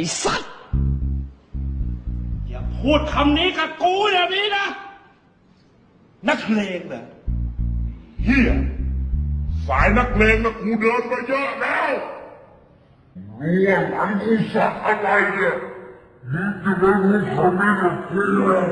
อ้สัตว์ อย่าพูดคำนี้กับกูอย่างนี้นะ นักเลงเหรอเฮียสายนักเลงนะกูเดินมาเยอะแล้วรู้ว่หลังกูสักอะไรเนี่ยมึงจะไม่รู้คำนี้กับกูเลย